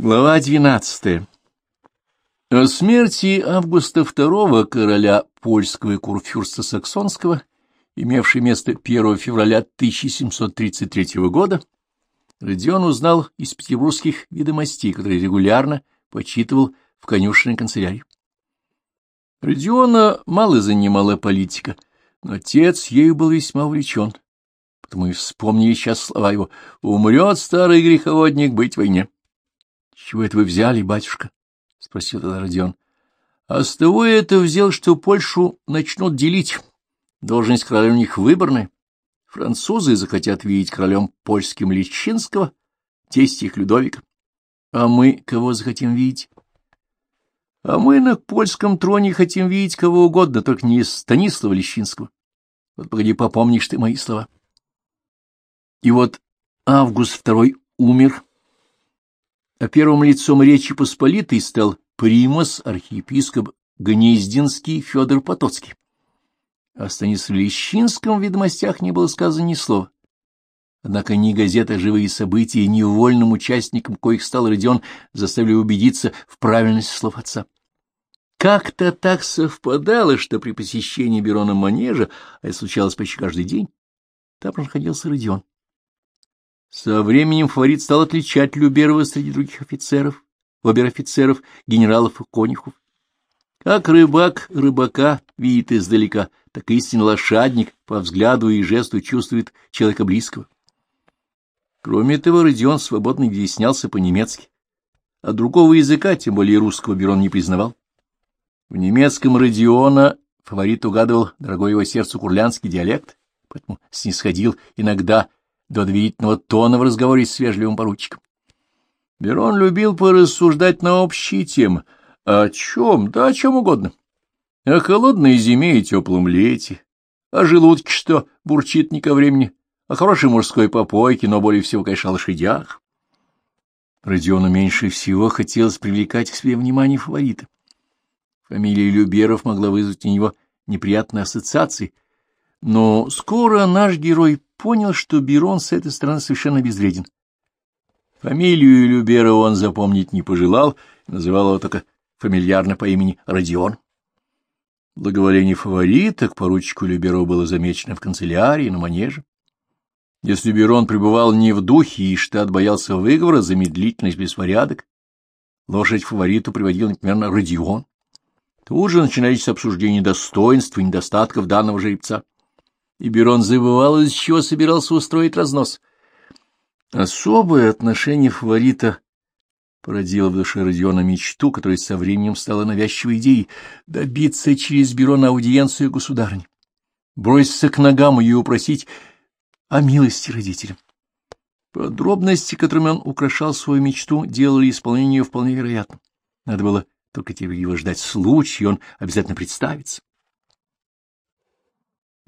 Глава двенадцатая. О смерти Августа II, короля польского и курфюрста Саксонского, имевшей место 1 февраля 1733 года, Родион узнал из петербургских ведомостей, которые регулярно почитывал в конюшенной канцелярии. Родиона мало занимала политика, но отец ею был весьма увлечен, потому и вспомнили сейчас слова его «Умрет старый греховодник быть войне». Чего это вы взяли, батюшка? — спросил тогда Родион. — А с того это взял, что Польшу начнут делить. Должность короля у них выборная. Французы захотят видеть королем польским Личинского, тесть их Людовика. А мы кого захотим видеть? А мы на польском троне хотим видеть кого угодно, только не Станислава Лещинского. Вот погоди, попомнишь ты мои слова. И вот Август II умер, а первым лицом Речи Посполитой стал примас архиепископ Гнездинский Федор Потоцкий. О Станиславе Лещинском в ведомостях не было сказано ни слова. Однако ни газета «Живые события», ни вольным участникам, коих стал Родион, заставили убедиться в правильности слов отца. Как-то так совпадало, что при посещении Берона Манежа, а это случалось почти каждый день, там находился Родион. Со временем фаворит стал отличать Люберова среди других офицеров, обер-офицеров, генералов и конюхов. Как рыбак рыбака видит издалека, так истинный лошадник по взгляду и жесту чувствует человека близкого. Кроме того, Родион свободно изъяснялся по-немецки, а другого языка, тем более русского, Берон не признавал. В немецком Родиона фаворит угадывал дорогой его сердцу курлянский диалект, поэтому снисходил иногда до доверительного тона в разговоре с вежливым поручиком. Берон любил порассуждать на общие темы. О чем? Да о чем угодно. О холодной зиме и теплом лете, о желудке, что бурчит не ко времени, о хорошей мужской попойке, но более всего, конечно, о лошадях. Родиону меньше всего хотелось привлекать к себе внимание фаворита. Фамилия Люберов могла вызвать у него неприятные ассоциации, но скоро наш герой понял, что Берон с этой стороны совершенно безвреден. Фамилию Любера он запомнить не пожелал, называл его только фамильярно по имени Родион. Благоволение фаворита к поручику Люберу было замечено в канцелярии, на манеже. Если Берон пребывал не в духе, и штат боялся выговора за медлительность, беспорядок, лошадь фавориту приводил, например, Родион. Тут же начинались обсуждения достоинств и недостатков данного жеребца и Берон забывал, из чего собирался устроить разнос. Особое отношение фаворита породило в душе Родиона мечту, которая со временем стала навязчивой идеей — добиться через Берона аудиенцию государни, броситься к ногам ее упросить о милости родителям. Подробности, которыми он украшал свою мечту, делали исполнение вполне вероятным. Надо было только терпеливо ждать случая, и он обязательно представится.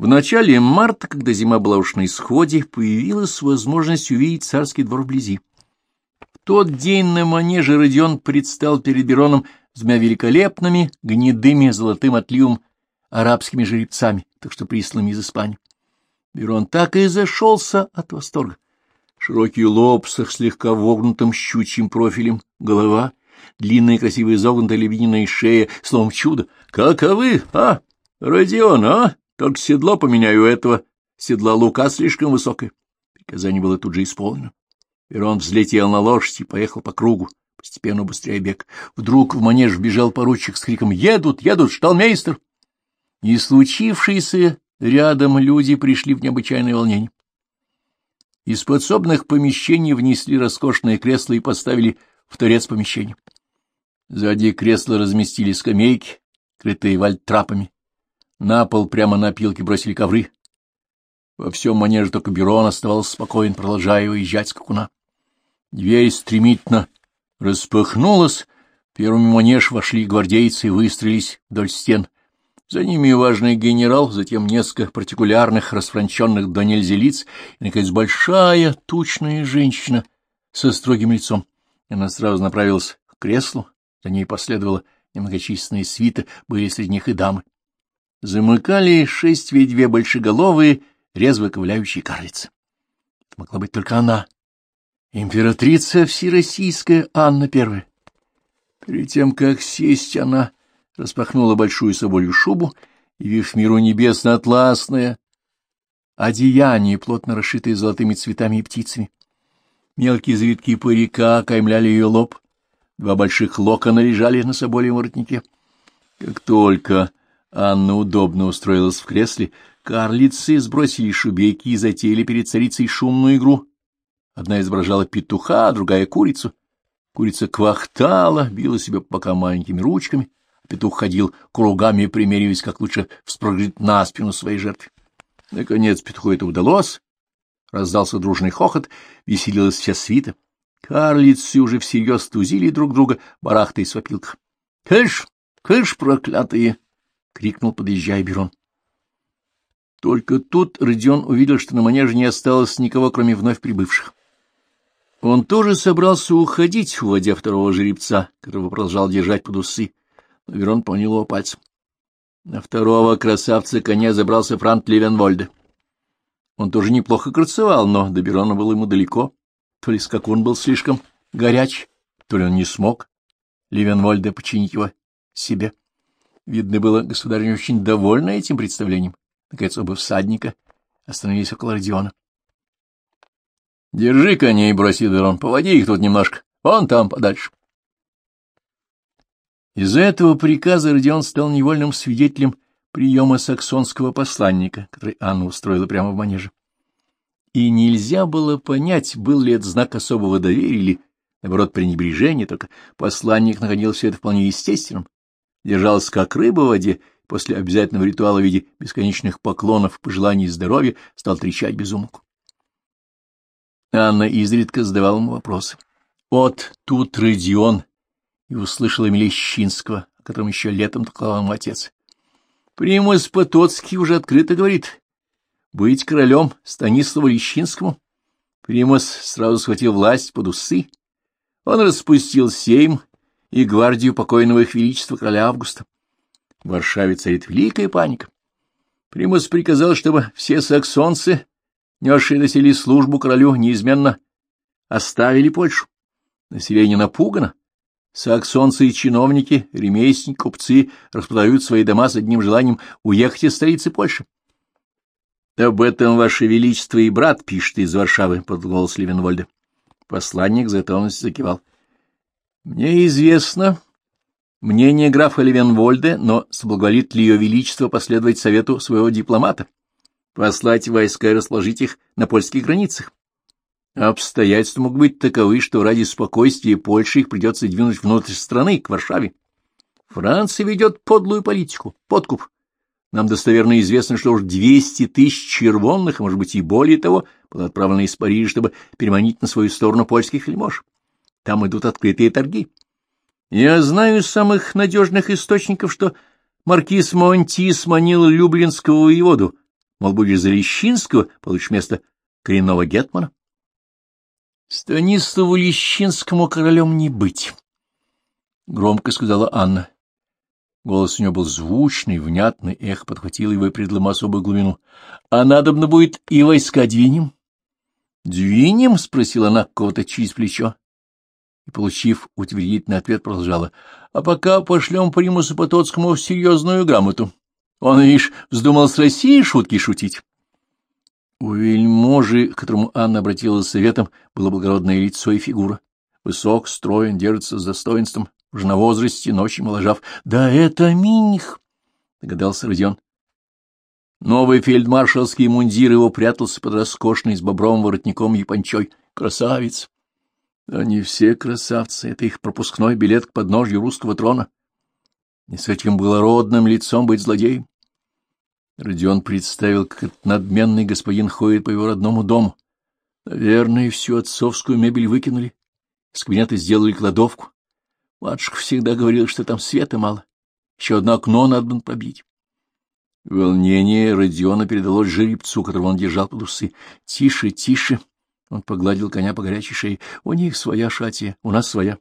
В начале марта, когда зима была уж на исходе, появилась возможность увидеть царский двор вблизи. В тот день на манеже Родион предстал перед Бероном с двумя великолепными, гнедыми, золотым отливом арабскими жеребцами, так что присланными из Испании. Берон так и зашелся от восторга. Широкий лоб с слегка вогнутым щучьим профилем, голова, длинная красивая изогнутая лебединая шея, словом чудо. Каковы, а, Родион, а? Только седло поменяю этого. Седла лука слишком высокое. Приказание было тут же исполнено. Верон взлетел на лошадь и поехал по кругу, постепенно быстрее бег. Вдруг в манеж бежал поручик с криком «Едут, едут, шталмейстер!» И случившиеся рядом люди пришли в необычайное волнение. Из подсобных помещений внесли роскошное кресло и поставили в торец помещения. Сзади кресла разместили скамейки, крытые вальтрапами. На пол прямо на опилки бросили ковры. Во всем манеже только Берон оставался спокоен, продолжая уезжать скакуна. Дверь стремительно распахнулась. Первыми манеж вошли гвардейцы и выстроились вдоль стен. За ними важный генерал, затем несколько партикулярных, расфранченных до нельзя лиц, и, наконец, большая, тучная женщина со строгим лицом. Она сразу направилась к креслу, за ней последовала немногочисленная свита, были среди них и дамы замыкали шесть ведь две большеголовые, резво ковыляющие карлицы. Это могла быть только она. Императрица Всероссийская Анна Первая. Перед тем, как сесть, она распахнула большую соболью шубу, явив миру небесно-атласное одеяние, плотно расшитое золотыми цветами и птицами. Мелкие завитки парика окаймляли ее лоб, два больших локона лежали на собольем воротнике. Как только Анна удобно устроилась в кресле, карлицы сбросили шубейки и затеяли перед царицей шумную игру. Одна изображала петуха, а другая — курицу. Курица квахтала, била себя по бокам маленькими ручками, а петух ходил кругами, примериваясь, как лучше вспрыгнуть на спину своей жертвы. Наконец петуху это удалось. Раздался дружный хохот, веселилась вся свита. Карлицы уже всерьез тузили друг друга, барахтаясь в опилках. — Кыш! Кыш, проклятые! — крикнул, подъезжая Берон. Только тут Родион увидел, что на манеже не осталось никого, кроме вновь прибывших. Он тоже собрался уходить, уводя второго жеребца, которого продолжал держать под усы, но Верон понял его пальцем. На второго красавца коня забрался Франт Левенвольде. Он тоже неплохо красовал, но до Берона было ему далеко. То ли скакун был слишком горяч, то ли он не смог Левенвольде починить его себе. Видно было, государь очень довольна этим представлением. Наконец оба всадника остановились около Родиона. — Держи коней, — бросил Верон, — поводи их тут немножко, вон там, подальше. Из-за этого приказа Родион стал невольным свидетелем приема саксонского посланника, который Анна устроила прямо в манеже. И нельзя было понять, был ли это знак особого доверия или, наоборот, пренебрежения, только посланник находил все это вполне естественным, держался как рыба в воде, после обязательного ритуала в виде бесконечных поклонов, пожеланий здоровья, стал трещать без умолку. Анна изредка задавала ему вопросы. «От тут Родион!» и услышала Мелещинского, о котором еще летом толковал ему отец. Примус Потоцкий уже открыто говорит, быть королем Станиславу Лещинскому. Примус сразу схватил власть под усы. Он распустил сейм и гвардию покойного их величества короля Августа. В Варшаве царит великая паника. Примус приказал, чтобы все саксонцы, несшие на селе службу королю, неизменно оставили Польшу. Население напугано, Саксонцы и чиновники, ремесленники, купцы распродают свои дома с одним желанием уехать из столицы Польши. — Об этом, Ваше Величество, и брат пишет из Варшавы, — под голос Левенвольда. Посланник за готовностью закивал. — Мне известно мнение графа Левенвольда, но соблаговолит ли ее Величество последовать совету своего дипломата, послать войска и расположить их на польских границах? Обстоятельства могут быть таковы, что ради спокойствия Польши их придется двинуть внутрь страны, к Варшаве. Франция ведет подлую политику, подкуп. Нам достоверно известно, что уж двести тысяч червонных, а может быть и более того, было отправлено из Парижа, чтобы переманить на свою сторону польских вельмож. Там идут открытые торги. Я знаю из самых надежных источников, что маркиз Монти сманил люблинского воеводу. Мол, будешь за Лещинского, получишь место коренного гетмана. Станиславу Лещинскому королем не быть, — громко сказала Анна. Голос у нее был звучный, внятный, эхо подхватило его и придало особую глубину. — А надобно будет и войска двинем? — Двинем? — спросила она кого-то через плечо. И, получив утвердительный ответ, продолжала. — А пока пошлем примусу Потоцкому серьезную грамоту. Он, видишь, вздумал с Россией шутки шутить. У вельможи, к которому Анна обратилась советом, было благородное лицо и фигура. Высок, строен, держится с достоинством, уже на возрасте, но очень моложав. — Да это Миних! — догадался Родион. Новый фельдмаршалский мундир его прятался под роскошной с бобровым воротником и панчой. Красавец! Они все красавцы, это их пропускной билет к подножью русского трона. Не с этим благородным лицом быть злодеем. Родион представил, как этот надменный господин ходит по его родному дому. Наверное, всю отцовскую мебель выкинули. Из кабинета сделали кладовку. Матушка всегда говорила, что там света мало. Еще одно окно надо было пробить. Волнение Родиона передалось жеребцу, которого он держал под усы. — Тише, тише! Он погладил коня по горячей шее. — У них своя шатия, у нас своя.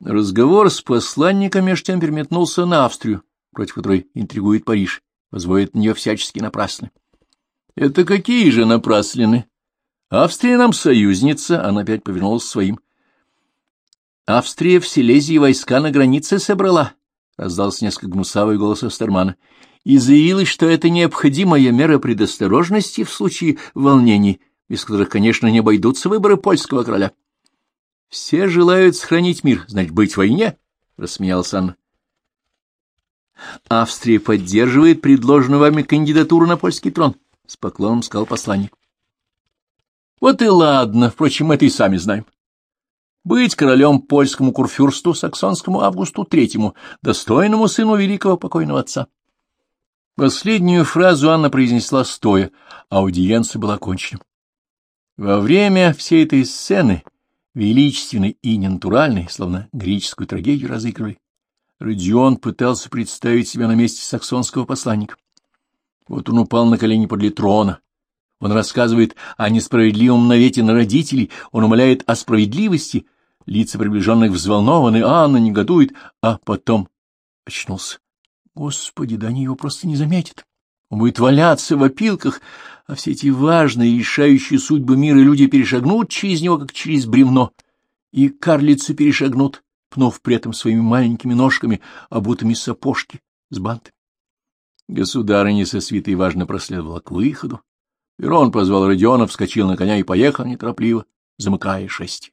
Разговор с посланником меж тем переметнулся на Австрию, против которой интригует Париж возводит на нее всячески напраслины. — Это какие же напраслины? Австрия нам союзница, она опять повернулась своим. Австрия в Силезии войска на границе собрала, — раздался несколько гнусавый голос Астермана, — и заявилось, что это необходимая мера предосторожности в случае волнений, без которых, конечно, не обойдутся выборы польского короля. — Все желают сохранить мир, значит, быть в войне, — рассмеялась Анна. — Австрия поддерживает предложенную вами кандидатуру на польский трон, — с поклоном сказал посланник. — Вот и ладно, впрочем, это и сами знаем быть королем польскому курфюрсту саксонскому Августу Третьему, достойному сыну великого покойного отца. Последнюю фразу Анна произнесла стоя, аудиенция была окончена. Во время всей этой сцены, величественной и ненатуральной, словно греческую трагедию разыгрывали, Родион пытался представить себя на месте саксонского посланника. Вот он упал на колени подле трона. Он рассказывает о несправедливом навете на родителей, он умоляет о справедливости, Лица приближенных взволнованы, Анна негодует, а потом очнулся. Господи, да они его просто не заметят. Он будет в опилках, а все эти важные, решающие судьбы мира люди перешагнут через него, как через бревно, и карлицы перешагнут, пнув при этом своими маленькими ножками, обутыми сапожки с бантами. Государыня со свитой важно проследовала к выходу. Верон позвал Родиона, вскочил на коня и поехал неторопливо, замыкая шесть.